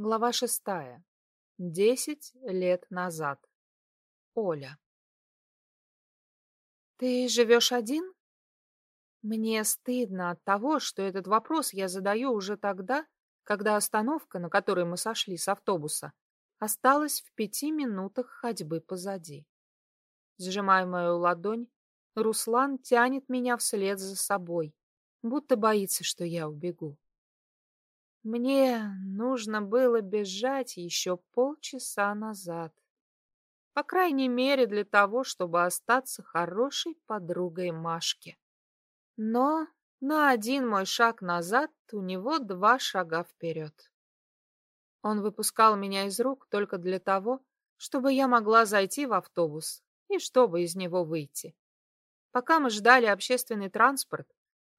Глава шестая. Десять лет назад. Оля. «Ты живешь один?» Мне стыдно от того, что этот вопрос я задаю уже тогда, когда остановка, на которой мы сошли с автобуса, осталась в пяти минутах ходьбы позади. Сжимая мою ладонь, Руслан тянет меня вслед за собой, будто боится, что я убегу. Мне нужно было бежать еще полчаса назад. По крайней мере, для того, чтобы остаться хорошей подругой Машки. Но на один мой шаг назад у него два шага вперед. Он выпускал меня из рук только для того, чтобы я могла зайти в автобус и чтобы из него выйти. Пока мы ждали общественный транспорт,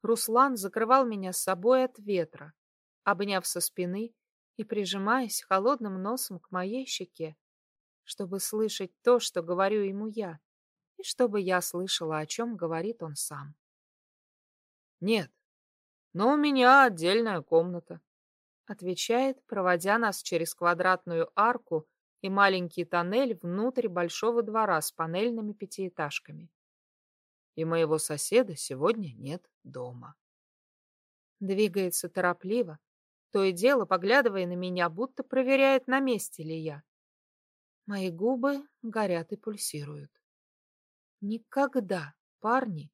Руслан закрывал меня с собой от ветра, обняв со спины и прижимаясь холодным носом к моей щеке, чтобы слышать то, что говорю ему я, и чтобы я слышала, о чем говорит он сам. «Нет, но у меня отдельная комната», — отвечает, проводя нас через квадратную арку и маленький тоннель внутрь большого двора с панельными пятиэтажками. И моего соседа сегодня нет дома. Двигается торопливо, то и дело поглядывая на меня, будто проверяет, на месте ли я. Мои губы горят и пульсируют. Никогда парни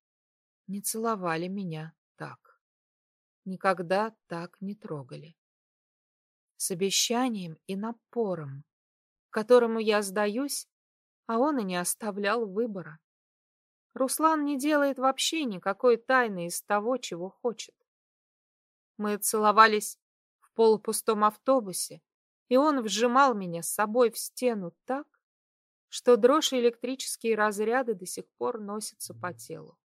не целовали меня так. Никогда так не трогали. С обещанием и напором, которому я сдаюсь, а он и не оставлял выбора. Руслан не делает вообще никакой тайны из того, чего хочет. Мы целовались полупустом автобусе, и он вжимал меня с собой в стену так, что дрожь и электрические разряды до сих пор носятся по телу.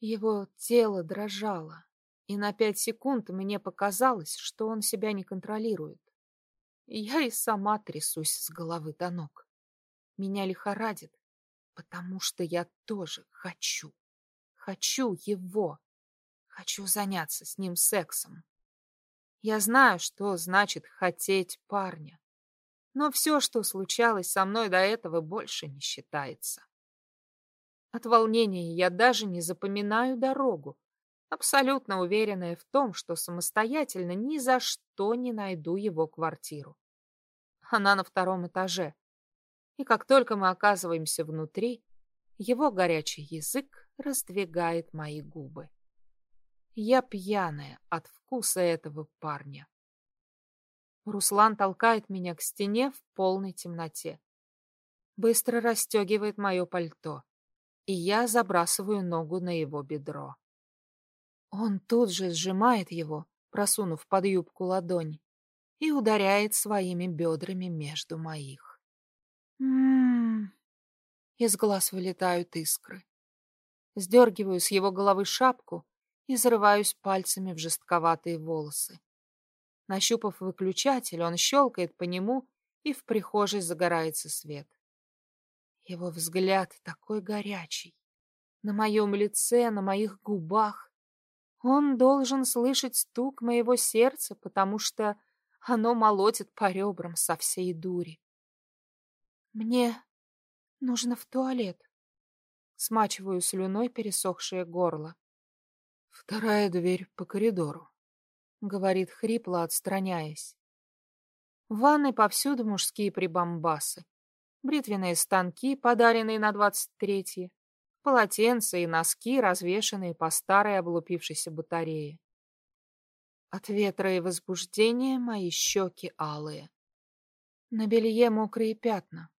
Его тело дрожало, и на пять секунд мне показалось, что он себя не контролирует. я и сама трясусь с головы до ног. Меня лихорадит, потому что я тоже хочу. Хочу его. Хочу заняться с ним сексом. Я знаю, что значит хотеть парня. Но все, что случалось со мной до этого, больше не считается. От волнения я даже не запоминаю дорогу, абсолютно уверенная в том, что самостоятельно ни за что не найду его квартиру. Она на втором этаже. И как только мы оказываемся внутри, его горячий язык раздвигает мои губы. Я пьяная от вкуса этого парня. Руслан толкает меня к стене в полной темноте. Быстро расстегивает мое пальто, и я забрасываю ногу на его бедро. Он тут же сжимает его, просунув под юбку ладонь, и ударяет своими бедрами между моих. М-м-м. Из глаз вылетают искры. Сдергиваю с его головы шапку и зарываюсь пальцами в жестковатые волосы. Нащупав выключатель, он щелкает по нему, и в прихожей загорается свет. Его взгляд такой горячий. На моем лице, на моих губах. Он должен слышать стук моего сердца, потому что оно молотит по ребрам со всей дури. Мне нужно в туалет. Смачиваю слюной пересохшее горло. Вторая дверь по коридору, — говорит хрипло, отстраняясь. В ванной повсюду мужские прибамбасы. Бритвенные станки, подаренные на двадцать третье, полотенца и носки, развешанные по старой облупившейся батарее. От ветра и возбуждения мои щеки алые. На белье мокрые пятна.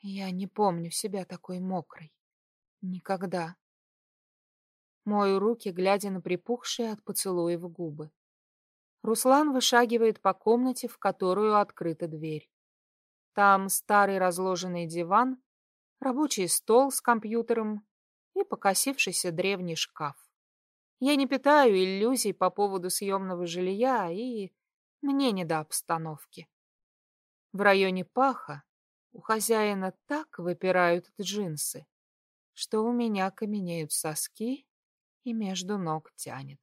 Я не помню себя такой мокрой. Никогда. Мою руки, глядя на припухшие от поцелуев губы. Руслан вышагивает по комнате, в которую открыта дверь. Там старый разложенный диван, рабочий стол с компьютером и покосившийся древний шкаф. Я не питаю иллюзий по поводу съемного жилья, и мне не до обстановки. В районе паха у хозяина так выпирают джинсы, что у меня каменеют соски и между ног тянет.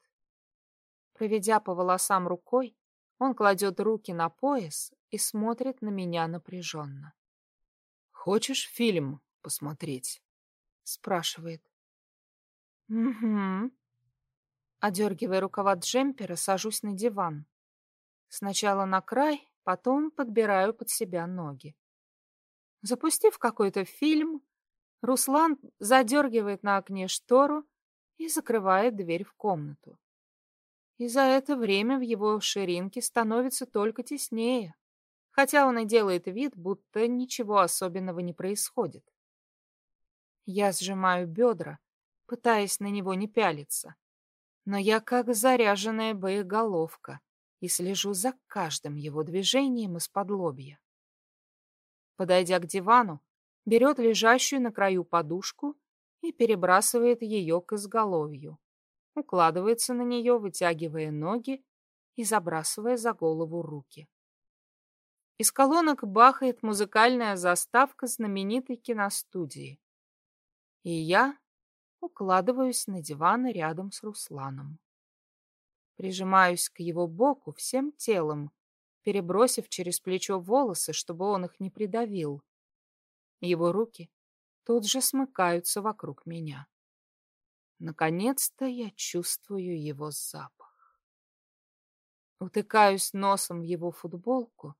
Проведя по волосам рукой, Он кладет руки на пояс и смотрит на меня напряженно. «Хочешь фильм посмотреть?» — спрашивает. «Угу». Одергивая рукава джемпера, сажусь на диван. Сначала на край, потом подбираю под себя ноги. Запустив какой-то фильм, Руслан задергивает на окне штору и закрывает дверь в комнату. И за это время в его ширинке становится только теснее, хотя он и делает вид, будто ничего особенного не происходит. Я сжимаю бедра, пытаясь на него не пялиться, но я как заряженная боеголовка и слежу за каждым его движением из-под лобья. Подойдя к дивану, берет лежащую на краю подушку и перебрасывает ее к изголовью. Укладывается на нее, вытягивая ноги и забрасывая за голову руки. Из колонок бахает музыкальная заставка знаменитой киностудии. И я укладываюсь на диван рядом с Русланом. Прижимаюсь к его боку всем телом, перебросив через плечо волосы, чтобы он их не придавил. Его руки тут же смыкаются вокруг меня. Наконец-то я чувствую его запах. Утыкаюсь носом в его футболку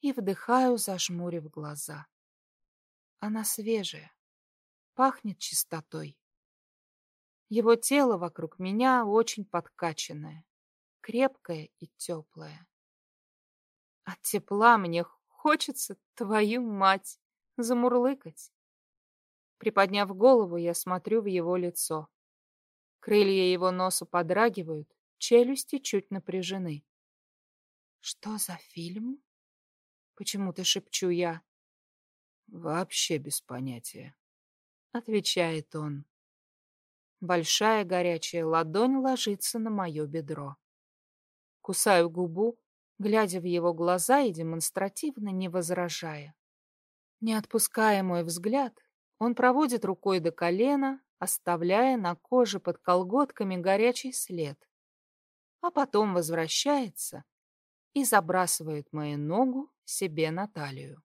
и вдыхаю, зажмурив глаза. Она свежая, пахнет чистотой. Его тело вокруг меня очень подкачанное, крепкое и теплое. От тепла мне хочется, твою мать, замурлыкать. Приподняв голову, я смотрю в его лицо. Крылья его носа подрагивают, челюсти чуть напряжены. «Что за фильм?» Почему-то шепчу я. «Вообще без понятия», — отвечает он. Большая горячая ладонь ложится на мое бедро. Кусаю губу, глядя в его глаза и демонстративно не возражая. Не отпуская мой взгляд, он проводит рукой до колена, оставляя на коже под колготками горячий след, а потом возвращается и забрасывает мою ногу себе на талию.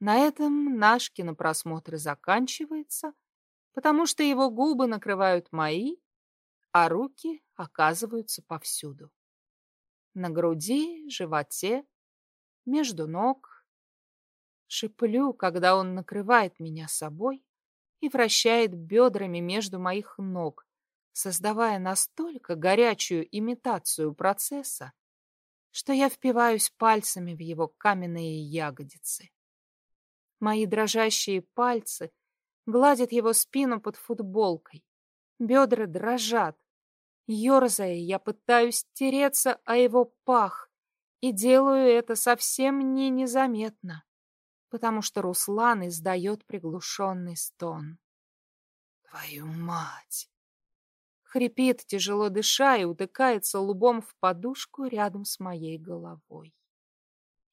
На этом наш кинопросмотр заканчивается, потому что его губы накрывают мои, а руки оказываются повсюду. На груди, животе, между ног. Шиплю, когда он накрывает меня собой и вращает бедрами между моих ног, создавая настолько горячую имитацию процесса, что я впиваюсь пальцами в его каменные ягодицы. Мои дрожащие пальцы гладят его спину под футболкой. Бедра дрожат. Ёрзая, я пытаюсь тереться о его пах и делаю это совсем не незаметно, потому что Руслан издает приглушенный стон. «Твою мать!» хрипит, тяжело дыша, и утыкается лбом в подушку рядом с моей головой.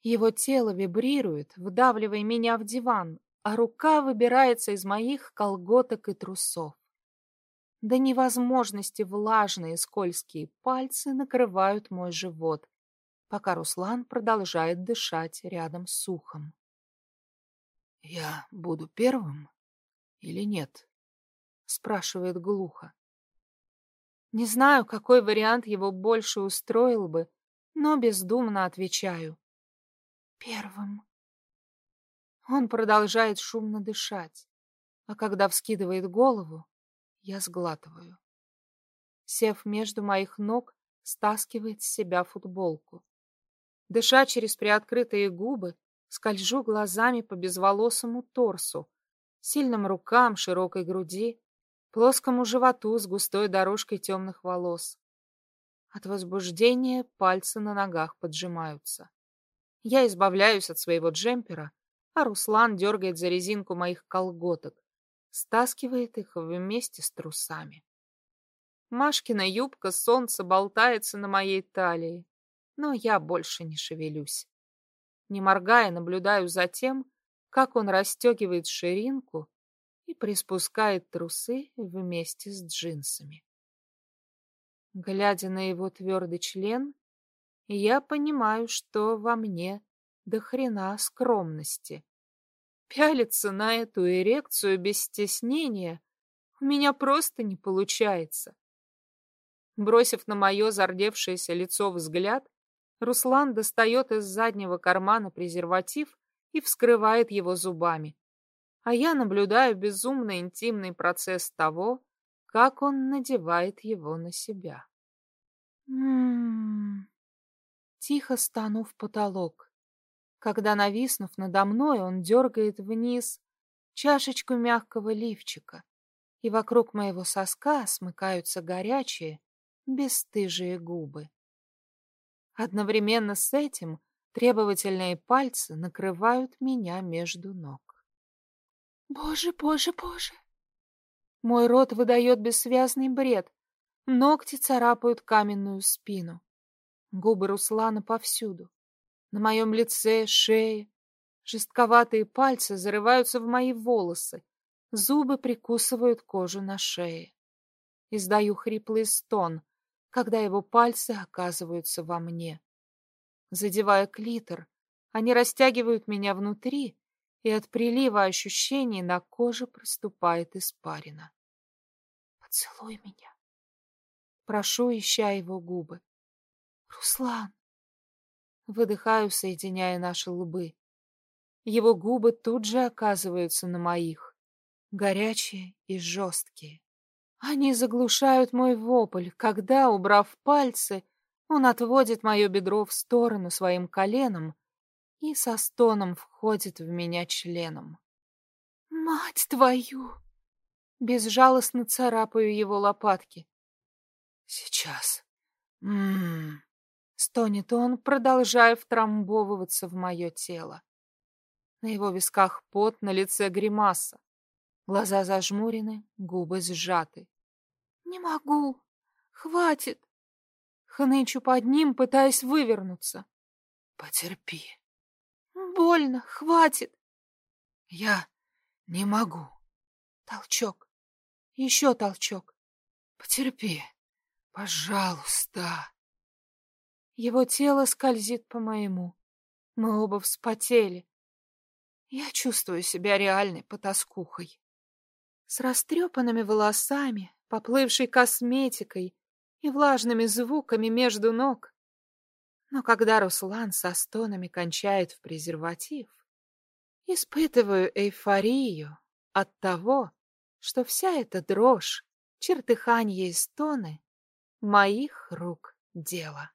Его тело вибрирует, вдавливая меня в диван, а рука выбирается из моих колготок и трусов. До невозможности влажные скользкие пальцы накрывают мой живот, пока Руслан продолжает дышать рядом с ухом. «Я буду первым или нет?» — спрашивает глухо. Не знаю, какой вариант его больше устроил бы, но бездумно отвечаю. Первым. Он продолжает шумно дышать, а когда вскидывает голову, я сглатываю. Сев между моих ног, стаскивает с себя футболку. Дыша через приоткрытые губы, скольжу глазами по безволосому торсу, сильным рукам, широкой груди, плоскому животу с густой дорожкой темных волос. От возбуждения пальцы на ногах поджимаются. Я избавляюсь от своего джемпера, а Руслан дергает за резинку моих колготок, стаскивает их вместе с трусами. Машкина юбка солнца болтается на моей талии, но я больше не шевелюсь. Не моргая, наблюдаю за тем, как он расстегивает ширинку и приспускает трусы вместе с джинсами. Глядя на его твердый член, я понимаю, что во мне до хрена скромности. Пялиться на эту эрекцию без стеснения у меня просто не получается. Бросив на мое зардевшееся лицо взгляд, Руслан достает из заднего кармана презерватив и вскрывает его зубами. А я наблюдаю безумно интимный процесс того, как он надевает его на себя. М-м-м. Тихо стану в потолок. Когда, нависнув надо мной, он дергает вниз чашечку мягкого лифчика, и вокруг моего соска смыкаются горячие, бесстыжие губы. Одновременно с этим требовательные пальцы накрывают меня между ног. Боже, боже, боже! Мой рот выдает бессвязный бред. Ногти царапают каменную спину. Губы Руслана повсюду. На моем лице, шее. Жестковатые пальцы зарываются в мои волосы. Зубы прикусывают кожу на шее. Издаю хриплый стон, когда его пальцы оказываются во мне. Задевая клитор, они растягивают меня внутри, и от прилива ощущений на коже проступает испарина. «Поцелуй меня!» Прошу, ища его губы. «Руслан!» Выдыхаю, соединяя наши лбы. Его губы тут же оказываются на моих, горячие и жесткие. Они заглушают мой вопль, когда, убрав пальцы, он отводит мое бедро в сторону своим коленом и со стоном входит в меня членом. «Мать твою!» Безжалостно царапаю его лопатки. «Сейчас. М-м-м!» Стонет он, продолжая втрамбовываться в мое тело. На его висках пот, на лице гримаса. Глаза зажмурены, губы сжаты. «Не могу! Хватит!» Хнычу под ним, пытаясь вывернуться. «Потерпи!» «Больно! Хватит!» «Я не могу!» Толчок. Еще толчок. «Потерпи! Пожалуйста!» Его тело скользит по моему. Мы оба вспотели. Я чувствую себя реальной потаскухой. С растрепанными волосами, поплывшей косметикой и влажными звуками между ног. Но когда Руслан со стонами кончает в презерватив, испытываю эйфорию от того, что вся эта дрожь, чертыханье и стоны моих рук дело.